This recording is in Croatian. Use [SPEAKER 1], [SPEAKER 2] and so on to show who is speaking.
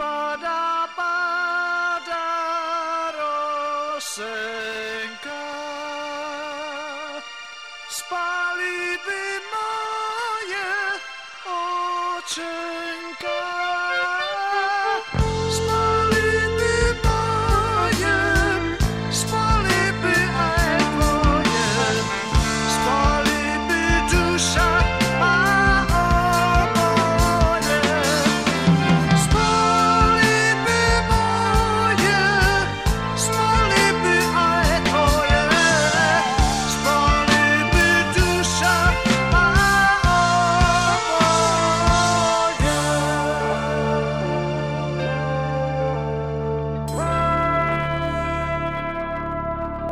[SPEAKER 1] Pada, pada rosenka. Spali by moje oczy